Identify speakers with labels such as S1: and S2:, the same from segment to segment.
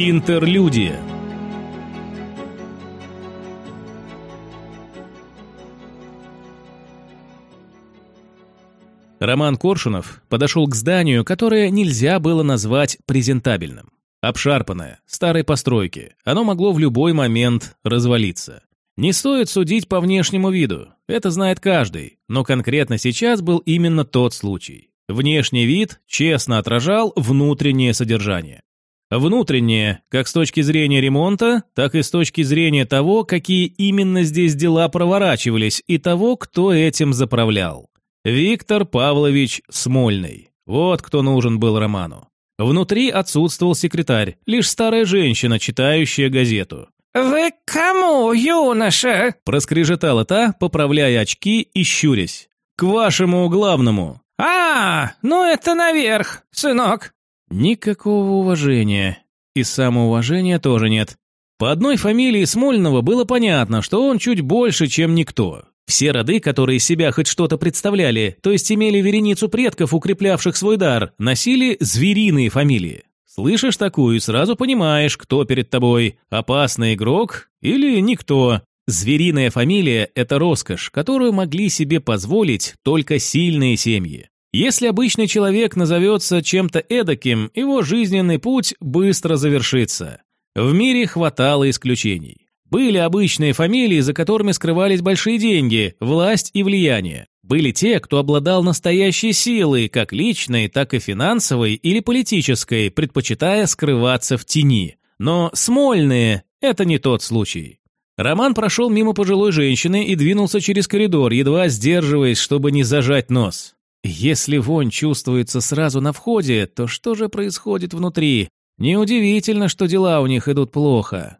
S1: Интерлюдия Роман Коршунов подошел к зданию, которое нельзя было назвать презентабельным. Обшарпанное, старой постройки, оно могло в любой момент развалиться. Не стоит судить по внешнему виду, это знает каждый, но конкретно сейчас был именно тот случай. Внешний вид честно отражал внутреннее содержание. Внутреннее, как с точки зрения ремонта, так и с точки зрения того, какие именно здесь дела проворачивались и того, кто этим заправлял. Виктор Павлович Смольный. Вот кто нужен был Роману. Внутри отсутствовал секретарь, лишь старая женщина, читающая газету.
S2: «Вы кому, юноша?»
S1: – проскрежетала та, поправляя очки и щурясь. «К вашему главному».
S2: «А, ну это наверх, сынок».
S1: Никакого уважения. И самоуважения тоже нет. По одной фамилии Смольного было понятно, что он чуть больше, чем никто. Все роды, которые себя хоть что-то представляли, то есть имели вереницу предков, укреплявших свой дар, носили звериные фамилии. Слышишь такую сразу понимаешь, кто перед тобой – опасный игрок или никто. Звериная фамилия – это роскошь, которую могли себе позволить только сильные семьи. Если обычный человек назовется чем-то эдаким, его жизненный путь быстро завершится. В мире хватало исключений. Были обычные фамилии, за которыми скрывались большие деньги, власть и влияние. Были те, кто обладал настоящей силой, как личной, так и финансовой или политической, предпочитая скрываться в тени. Но Смольные – это не тот случай. Роман прошел мимо пожилой женщины и двинулся через коридор, едва сдерживаясь, чтобы не зажать нос. Если вонь чувствуется сразу на входе, то что же происходит внутри? Неудивительно, что дела у них идут плохо.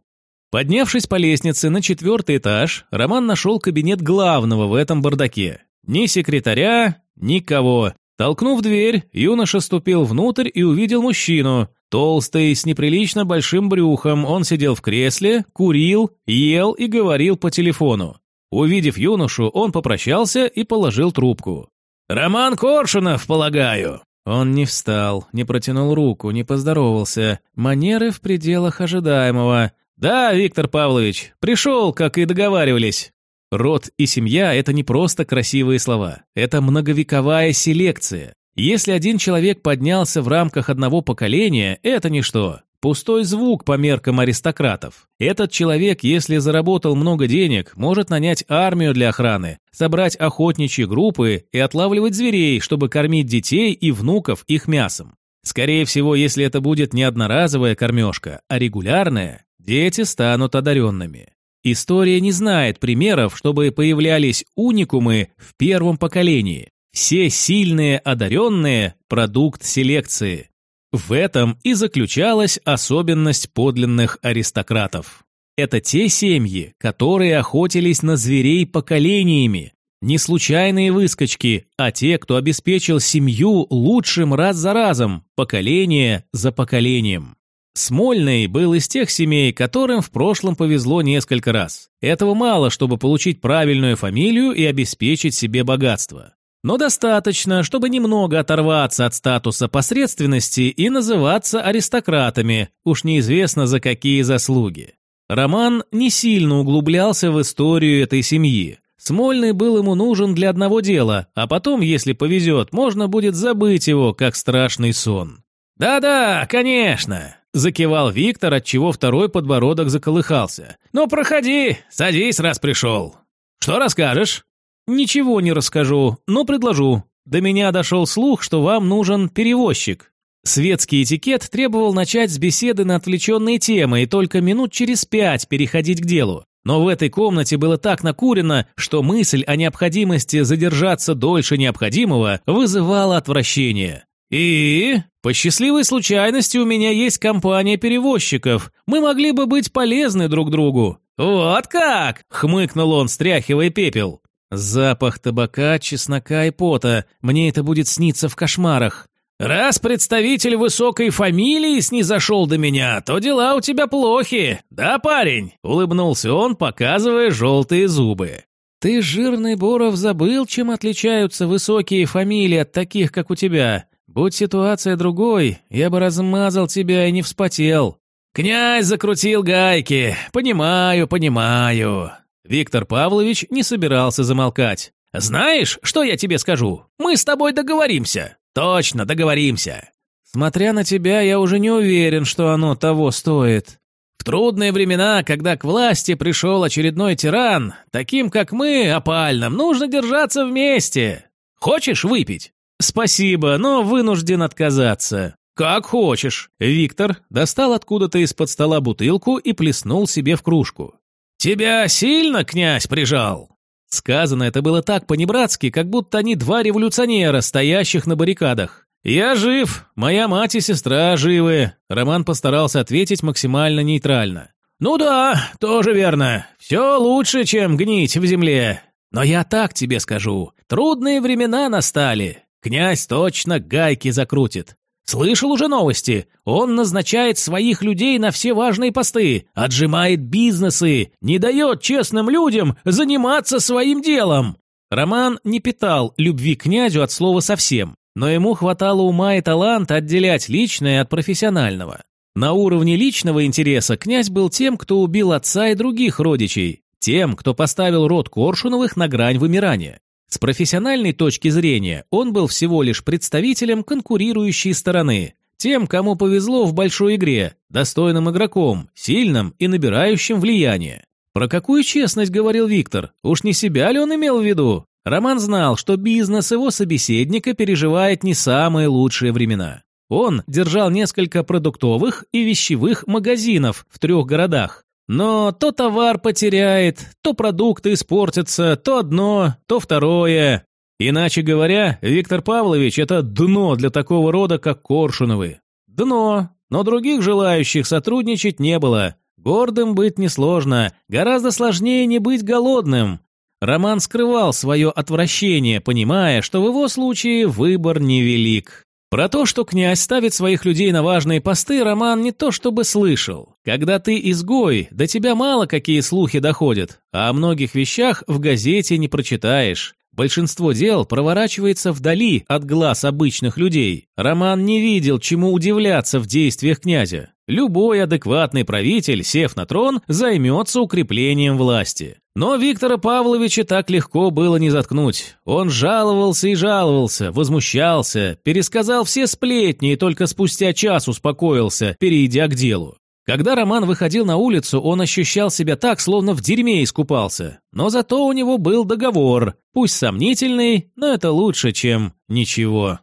S1: Поднявшись по лестнице на четвертый этаж, Роман нашел кабинет главного в этом бардаке. Ни секретаря, никого. Толкнув дверь, юноша ступил внутрь и увидел мужчину. Толстый, с неприлично большим брюхом, он сидел в кресле, курил, ел и говорил по телефону. Увидев юношу, он попрощался и положил трубку. «Роман Коршунов, полагаю?» Он не встал, не протянул руку, не поздоровался. Манеры в пределах ожидаемого. «Да, Виктор Павлович, пришел, как и договаривались». Род и семья – это не просто красивые слова, это многовековая селекция. Если один человек поднялся в рамках одного поколения, это ничто. Пустой звук по меркам аристократов. Этот человек, если заработал много денег, может нанять армию для охраны, собрать охотничьи группы и отлавливать зверей, чтобы кормить детей и внуков их мясом. Скорее всего, если это будет не одноразовая кормежка, а регулярная, дети станут одаренными. История не знает примеров, чтобы появлялись уникумы в первом поколении. Все сильные одаренные – продукт селекции. В этом и заключалась особенность подлинных аристократов. Это те семьи, которые охотились на зверей поколениями, не случайные выскочки, а те, кто обеспечил семью лучшим раз за разом, поколение за поколением. Смольный был из тех семей, которым в прошлом повезло несколько раз. Этого мало, чтобы получить правильную фамилию и обеспечить себе богатство. Но достаточно, чтобы немного оторваться от статуса посредственности и называться аристократами, уж неизвестно за какие заслуги. Роман не сильно углублялся в историю этой семьи. Смольный был ему нужен для одного дела, а потом, если повезет, можно будет забыть его, как страшный сон. «Да-да, конечно. Закивал Виктор, отчего второй подбородок заколыхался. «Ну, проходи, садись, раз пришел. Что расскажешь?» «Ничего не расскажу, но предложу. До меня дошел слух, что вам нужен перевозчик». Светский этикет требовал начать с беседы на отвлеченные темы и только минут через пять переходить к делу. Но в этой комнате было так накурено, что мысль о необходимости задержаться дольше необходимого вызывала отвращение. «И? По счастливой случайности у меня есть компания перевозчиков. Мы могли бы быть полезны друг другу». «Вот как!» — хмыкнул он, стряхивая пепел. «Запах табака, чеснока и пота. Мне это будет сниться в кошмарах. Раз представитель высокой фамилии снизошел до меня, то дела у тебя плохи. Да, парень?» — улыбнулся он, показывая желтые зубы. «Ты, жирный Боров, забыл, чем отличаются высокие фамилии от таких, как у тебя. Будь ситуация другой, я бы размазал тебя и не вспотел. «Князь закрутил гайки. Понимаю, понимаю». Виктор Павлович не собирался замолкать. «Знаешь, что я тебе скажу? Мы с тобой договоримся. Точно договоримся. Смотря на тебя, я уже не уверен, что оно того стоит. В трудные времена, когда к власти пришел очередной тиран, таким как мы, опальным, нужно держаться вместе. Хочешь выпить? Спасибо, но вынужден отказаться. Как хочешь. Виктор достал откуда-то из-под стола бутылку и плеснул себе в кружку. Тебя сильно князь прижал? Сказано это было так по-небратски, как будто они два революционера, стоящих на баррикадах. «Я жив, моя мать и сестра живы», — Роман постарался ответить максимально нейтрально. «Ну да, тоже верно. Все лучше, чем гнить в земле. Но я так тебе скажу, трудные времена настали. Князь точно гайки закрутит. Слышал уже новости? Он назначает своих людей на все важные посты, отжимает бизнесы, не дает честным людям заниматься своим делом. Роман не питал любви к князю от слова совсем но ему хватало ума и таланта отделять личное от профессионального. На уровне личного интереса князь был тем, кто убил отца и других родичей, тем, кто поставил род Коршуновых на грань вымирания. С профессиональной точки зрения он был всего лишь представителем конкурирующей стороны, тем, кому повезло в большой игре, достойным игроком, сильным и набирающим влияние. Про какую честность говорил Виктор? Уж не себя ли он имел в виду? Роман знал, что бизнес его собеседника переживает не самые лучшие времена. Он держал несколько продуктовых и вещевых магазинов в трех городах. Но то товар потеряет, то продукты испортятся, то одно, то второе. Иначе говоря, Виктор Павлович – это дно для такого рода, как Коршуновы. Дно, но других желающих сотрудничать не было. Гордым быть несложно, гораздо сложнее не быть голодным. Роман скрывал свое отвращение, понимая, что в его случае выбор невелик. Про то, что князь ставит своих людей на важные посты, Роман не то чтобы слышал. Когда ты изгой, до тебя мало какие слухи доходят, а о многих вещах в газете не прочитаешь. Большинство дел проворачивается вдали от глаз обычных людей. Роман не видел, чему удивляться в действиях князя. Любой адекватный правитель, сев на трон, займется укреплением власти. Но Виктора Павловича так легко было не заткнуть. Он жаловался и жаловался, возмущался, пересказал все сплетни и только спустя час успокоился, перейдя к делу. Когда Роман выходил на улицу, он ощущал себя так, словно в дерьме искупался. Но зато у него был договор, пусть сомнительный, но это лучше, чем ничего.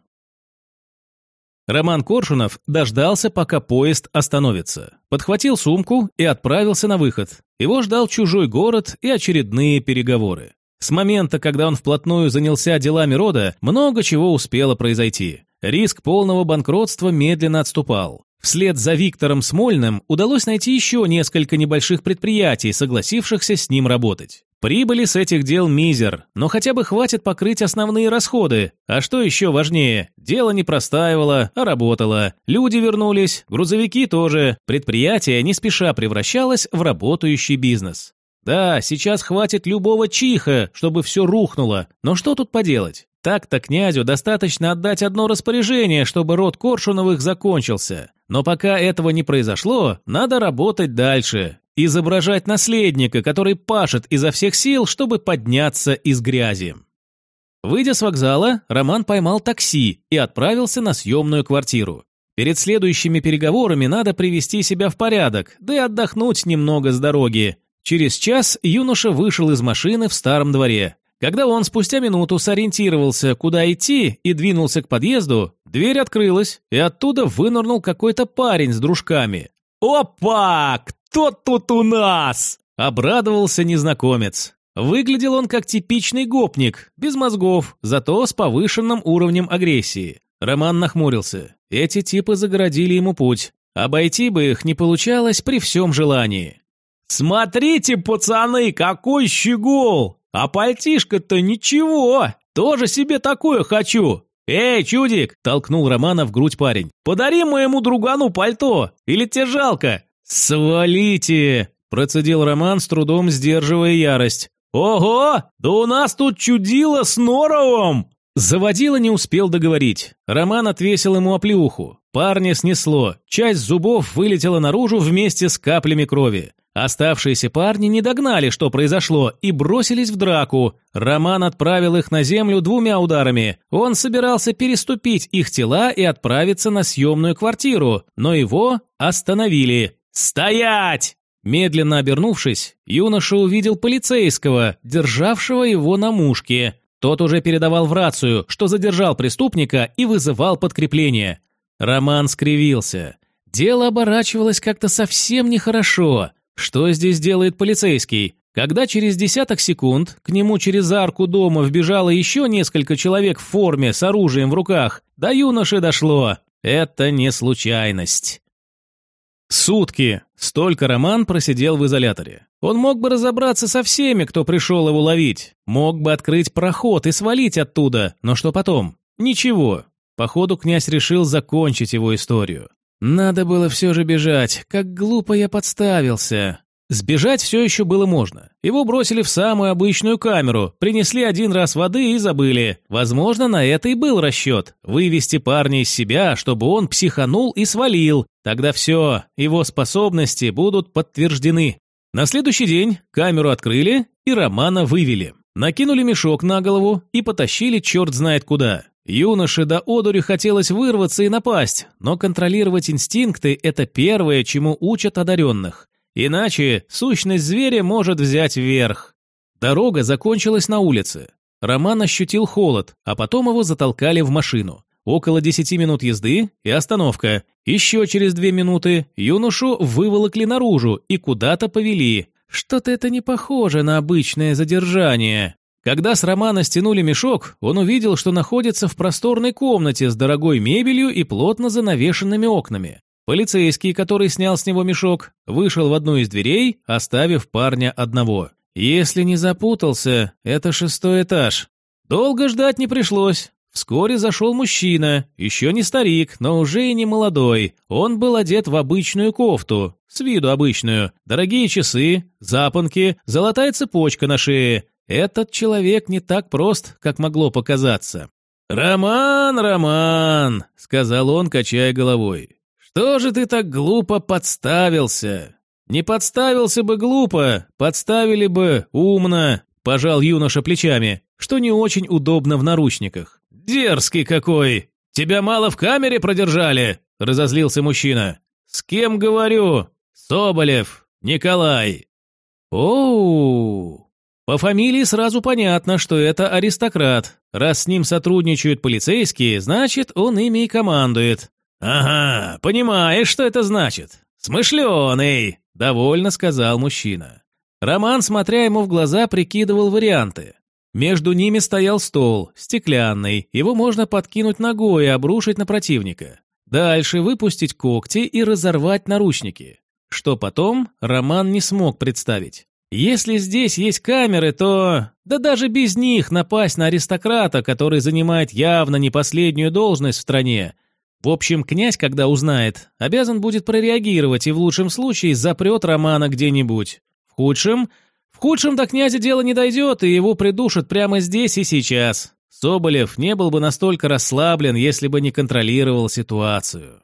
S1: Роман Коршунов дождался, пока поезд остановится. Подхватил сумку и отправился на выход. Его ждал чужой город и очередные переговоры. С момента, когда он вплотную занялся делами рода, много чего успело произойти. Риск полного банкротства медленно отступал. Вслед за Виктором Смольным удалось найти еще несколько небольших предприятий, согласившихся с ним работать. Прибыли с этих дел мизер, но хотя бы хватит покрыть основные расходы. А что еще важнее, дело не простаивало, а работало. Люди вернулись, грузовики тоже, предприятие не спеша превращалось в работающий бизнес. Да, сейчас хватит любого чиха, чтобы все рухнуло, но что тут поделать? Так-то князю достаточно отдать одно распоряжение, чтобы род Коршуновых закончился. Но пока этого не произошло, надо работать дальше. Изображать наследника, который пашет изо всех сил, чтобы подняться из грязи. Выйдя с вокзала, Роман поймал такси и отправился на съемную квартиру. Перед следующими переговорами надо привести себя в порядок, да и отдохнуть немного с дороги. Через час юноша вышел из машины в старом дворе. Когда он спустя минуту сориентировался, куда идти, и двинулся к подъезду, дверь открылась, и оттуда вынырнул какой-то парень с дружками. «Опа! Кто тут у нас?» – обрадовался незнакомец. Выглядел он как типичный гопник, без мозгов, зато с повышенным уровнем агрессии. Роман нахмурился. Эти типы загородили ему путь. Обойти бы их не получалось при всем желании. «Смотрите, пацаны, какой щегол! А пальтишко-то ничего! Тоже себе такое хочу! Эй, чудик!» – толкнул Романа в грудь парень. «Подари моему другану пальто! Или тебе жалко?» «Свалите!» – процедил Роман, с трудом сдерживая ярость. «Ого! Да у нас тут чудило с Норовым!» Заводила не успел договорить. Роман отвесил ему оплеуху. Парня снесло, часть зубов вылетела наружу вместе с каплями крови. Оставшиеся парни не догнали, что произошло, и бросились в драку. Роман отправил их на землю двумя ударами. Он собирался переступить их тела и отправиться на съемную квартиру, но его остановили. «Стоять!» Медленно обернувшись, юноша увидел полицейского, державшего его на мушке. Тот уже передавал в рацию, что задержал преступника и вызывал подкрепление. Роман скривился. Дело оборачивалось как-то совсем нехорошо. Что здесь делает полицейский? Когда через десяток секунд к нему через арку дома вбежало еще несколько человек в форме с оружием в руках, до юноши дошло. Это не случайность. Сутки. Столько Роман просидел в изоляторе. Он мог бы разобраться со всеми, кто пришел его ловить. Мог бы открыть проход и свалить оттуда. Но что потом? Ничего. Походу, князь решил закончить его историю. Надо было все же бежать, как глупо я подставился. Сбежать все еще было можно. Его бросили в самую обычную камеру, принесли один раз воды и забыли. Возможно, на это и был расчет. Вывести парня из себя, чтобы он психанул и свалил. Тогда все, его способности будут подтверждены. На следующий день камеру открыли и Романа вывели. Накинули мешок на голову и потащили черт знает куда. Юноше до одури хотелось вырваться и напасть, но контролировать инстинкты – это первое, чему учат одаренных. Иначе сущность зверя может взять вверх. Дорога закончилась на улице. Роман ощутил холод, а потом его затолкали в машину. Около 10 минут езды и остановка. Еще через две минуты юношу выволокли наружу и куда-то повели. Что-то это не похоже на обычное задержание. Когда с Романа стянули мешок, он увидел, что находится в просторной комнате с дорогой мебелью и плотно занавешенными окнами. Полицейский, который снял с него мешок, вышел в одну из дверей, оставив парня одного. Если не запутался, это шестой этаж. Долго ждать не пришлось. Вскоре зашел мужчина, еще не старик, но уже и не молодой. Он был одет в обычную кофту, с виду обычную, дорогие часы, запонки, золотая цепочка на шее. Этот человек не так прост, как могло показаться. «Роман, Роман!» — сказал он, качая головой. «Что же ты так глупо подставился?» «Не подставился бы глупо, подставили бы умно», — пожал юноша плечами, что не очень удобно в наручниках. «Дерзкий какой! Тебя мало в камере продержали?» — разозлился мужчина. «С кем говорю? Соболев, Николай». «Оу!» По фамилии сразу понятно, что это аристократ. Раз с ним сотрудничают полицейские, значит, он ими и командует. «Ага, понимаешь, что это значит? Смышленый!» – довольно сказал мужчина. Роман, смотря ему в глаза, прикидывал варианты. Между ними стоял стол, стеклянный, его можно подкинуть ногой и обрушить на противника. Дальше выпустить когти и разорвать наручники. Что потом, Роман не смог представить. Если здесь есть камеры, то... Да даже без них напасть на аристократа, который занимает явно не последнюю должность в стране. В общем, князь, когда узнает, обязан будет прореагировать и в лучшем случае запрет Романа где-нибудь. В худшем... В худшем до князя дело не дойдет, и его придушат прямо здесь и сейчас. Соболев не был бы настолько расслаблен, если бы не контролировал ситуацию.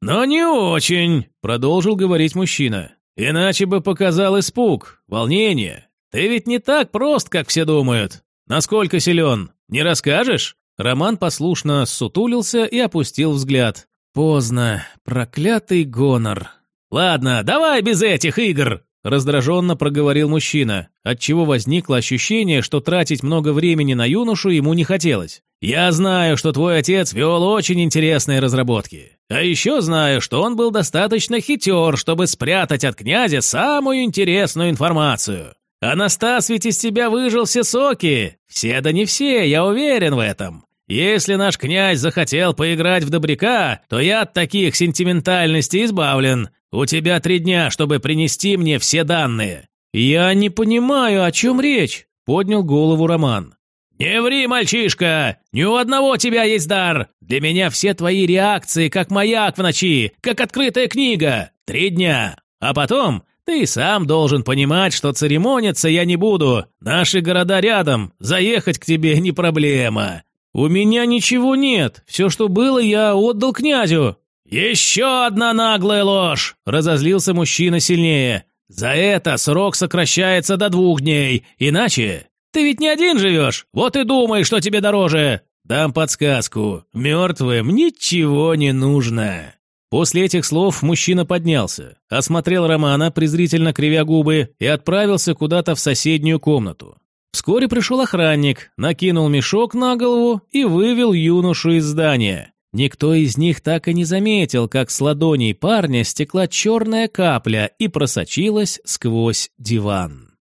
S1: «Но не очень», — продолжил говорить мужчина. Иначе бы показал испуг, волнение. Ты ведь не так прост, как все думают. Насколько силен? Не расскажешь?» Роман послушно сутулился и опустил взгляд. «Поздно. Проклятый гонор». «Ладно, давай без этих игр!» Раздраженно проговорил мужчина, отчего возникло ощущение, что тратить много времени на юношу ему не хотелось. «Я знаю, что твой отец вел очень интересные разработки. А еще знаю, что он был достаточно хитер, чтобы спрятать от князя самую интересную информацию. Анастас ведь из тебя выжил все соки. Все да не все, я уверен в этом. Если наш князь захотел поиграть в добряка, то я от таких сентиментальностей избавлен. У тебя три дня, чтобы принести мне все данные». «Я не понимаю, о чем речь», — поднял голову Роман. «Не ври, мальчишка! Ни у одного тебя есть дар! Для меня все твои реакции как маяк в ночи, как открытая книга! Три дня! А потом ты сам должен понимать, что церемониться я не буду. Наши города рядом, заехать к тебе не проблема. «У меня ничего нет. Все, что было, я отдал князю». «Еще одна наглая ложь!» – разозлился мужчина сильнее. «За это срок сокращается до двух дней, иначе ты ведь не один живешь, вот и думай, что тебе дороже. Дам подсказку, мертвым ничего не нужно». После этих слов мужчина поднялся, осмотрел Романа, презрительно кривя губы, и отправился куда-то в соседнюю комнату. Вскоре пришел охранник, накинул мешок на голову и вывел юношу из здания. Никто из них так и не заметил, как с ладоней парня стекла черная капля и просочилась сквозь диван.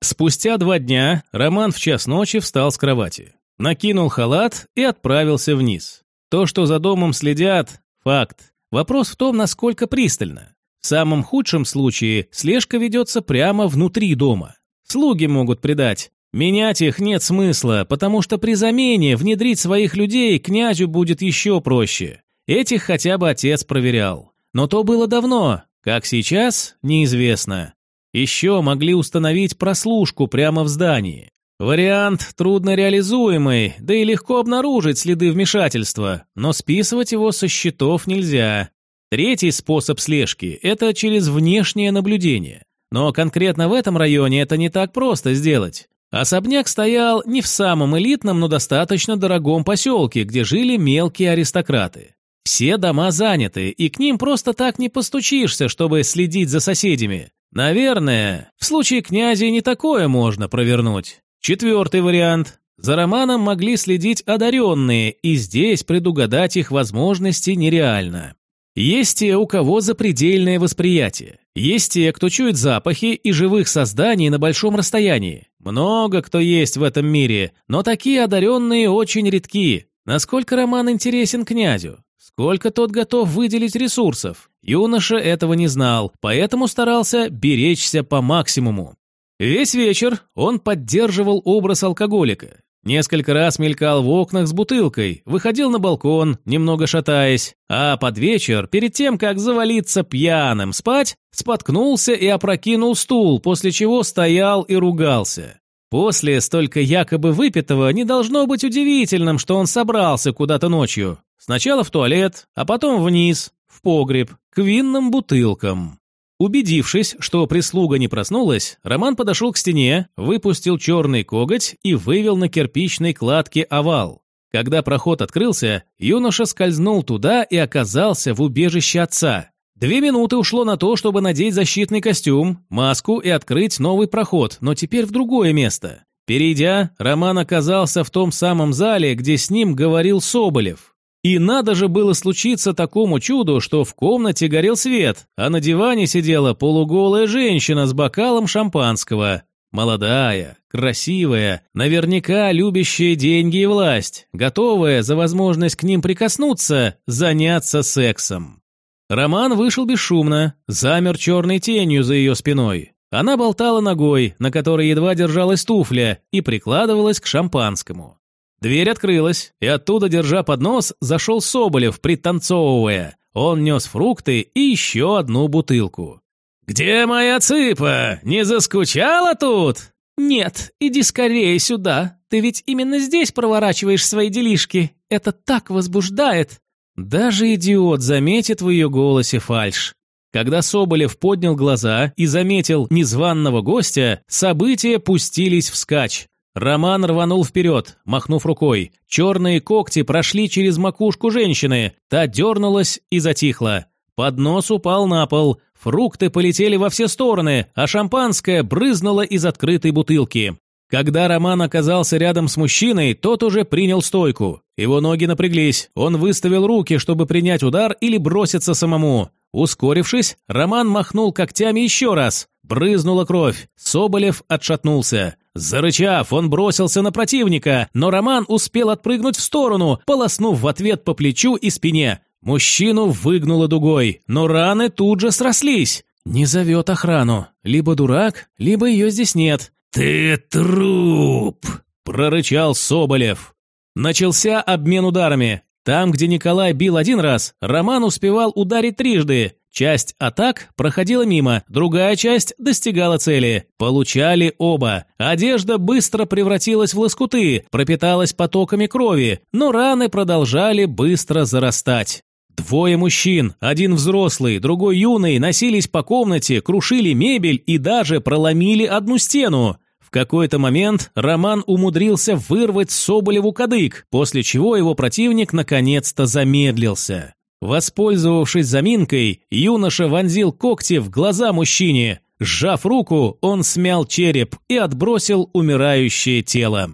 S1: Спустя два дня Роман в час ночи встал с кровати, накинул халат и отправился вниз. То, что за домом следят, Факт. Вопрос в том, насколько пристально. В самом худшем случае слежка ведется прямо внутри дома. Слуги могут предать. Менять их нет смысла, потому что при замене внедрить своих людей князю будет еще проще. Этих хотя бы отец проверял. Но то было давно, как сейчас, неизвестно. Еще могли установить прослушку прямо в здании. Вариант трудно реализуемый, да и легко обнаружить следы вмешательства, но списывать его со счетов нельзя. Третий способ слежки – это через внешнее наблюдение. Но конкретно в этом районе это не так просто сделать. Особняк стоял не в самом элитном, но достаточно дорогом поселке, где жили мелкие аристократы. Все дома заняты, и к ним просто так не постучишься, чтобы следить за соседями. Наверное, в случае князя не такое можно провернуть. Четвертый вариант. За романом могли следить одаренные, и здесь предугадать их возможности нереально. Есть те, у кого запредельное восприятие. Есть те, кто чует запахи и живых созданий на большом расстоянии. Много кто есть в этом мире, но такие одаренные очень редки. Насколько роман интересен князю? Сколько тот готов выделить ресурсов? Юноша этого не знал, поэтому старался беречься по максимуму. Весь вечер он поддерживал образ алкоголика. Несколько раз мелькал в окнах с бутылкой, выходил на балкон, немного шатаясь, а под вечер, перед тем, как завалиться пьяным спать, споткнулся и опрокинул стул, после чего стоял и ругался. После столько якобы выпитого не должно быть удивительным, что он собрался куда-то ночью. Сначала в туалет, а потом вниз, в погреб, к винным бутылкам. Убедившись, что прислуга не проснулась, Роман подошел к стене, выпустил черный коготь и вывел на кирпичной кладке овал. Когда проход открылся, юноша скользнул туда и оказался в убежище отца. Две минуты ушло на то, чтобы надеть защитный костюм, маску и открыть новый проход, но теперь в другое место. Перейдя, Роман оказался в том самом зале, где с ним говорил Соболев. И надо же было случиться такому чуду, что в комнате горел свет, а на диване сидела полуголая женщина с бокалом шампанского. Молодая, красивая, наверняка любящая деньги и власть, готовая за возможность к ним прикоснуться, заняться сексом. Роман вышел бесшумно, замер черной тенью за ее спиной. Она болтала ногой, на которой едва держалась туфля, и прикладывалась к шампанскому. Дверь открылась, и оттуда, держа поднос, зашел Соболев, пританцовывая. Он нес фрукты и еще одну бутылку. «Где моя цыпа? Не заскучала тут?» «Нет, иди скорее сюда. Ты ведь именно здесь проворачиваешь свои делишки. Это так возбуждает». Даже идиот заметит в ее голосе фальшь. Когда Соболев поднял глаза и заметил незваного гостя, события пустились вскачь. Роман рванул вперед, махнув рукой. Черные когти прошли через макушку женщины. Та дернулась и затихла. Поднос упал на пол. Фрукты полетели во все стороны, а шампанское брызнуло из открытой бутылки. Когда Роман оказался рядом с мужчиной, тот уже принял стойку. Его ноги напряглись, он выставил руки, чтобы принять удар или броситься самому. Ускорившись, Роман махнул когтями еще раз. Брызнула кровь. Соболев отшатнулся. Зарычав, он бросился на противника, но Роман успел отпрыгнуть в сторону, полоснув в ответ по плечу и спине. Мужчину выгнуло дугой, но раны тут же срослись. Не зовет охрану. Либо дурак, либо ее здесь нет. «Ты труп!» – прорычал Соболев. Начался обмен ударами. Там, где Николай бил один раз, Роман успевал ударить трижды. Часть атак проходила мимо, другая часть достигала цели. Получали оба. Одежда быстро превратилась в лоскуты, пропиталась потоками крови, но раны продолжали быстро зарастать. Двое мужчин, один взрослый, другой юный, носились по комнате, крушили мебель и даже проломили одну стену. В какой-то момент Роман умудрился вырвать Соболеву кадык, после чего его противник наконец-то замедлился. Воспользовавшись заминкой, юноша вонзил когти в глаза мужчине. Сжав руку, он смял череп и отбросил умирающее тело.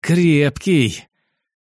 S1: «Крепкий,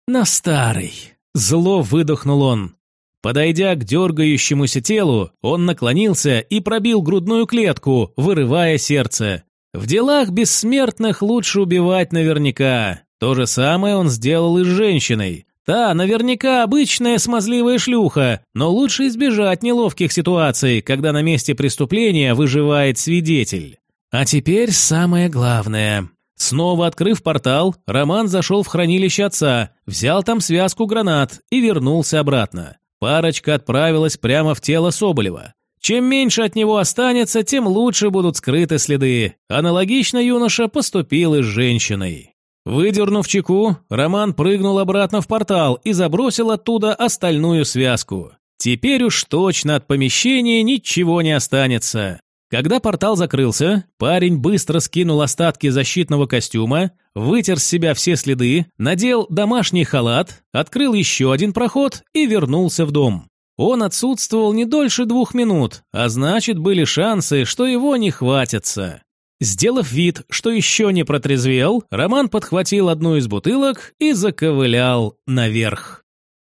S1: но старый», – зло выдохнул он. Подойдя к дергающемуся телу, он наклонился и пробил грудную клетку, вырывая сердце. В делах бессмертных лучше убивать наверняка. То же самое он сделал и с женщиной. Та наверняка обычная смазливая шлюха, но лучше избежать неловких ситуаций, когда на месте преступления выживает свидетель. А теперь самое главное. Снова открыв портал, Роман зашел в хранилище отца, взял там связку гранат и вернулся обратно. Парочка отправилась прямо в тело Соболева. Чем меньше от него останется, тем лучше будут скрыты следы. Аналогично юноша поступил и с женщиной. Выдернув чеку, Роман прыгнул обратно в портал и забросил оттуда остальную связку. Теперь уж точно от помещения ничего не останется. Когда портал закрылся, парень быстро скинул остатки защитного костюма, вытер с себя все следы, надел домашний халат, открыл еще один проход и вернулся в дом. Он отсутствовал не дольше двух минут, а значит, были шансы, что его не хватится. Сделав вид, что еще не протрезвел, Роман подхватил одну из бутылок и заковылял наверх.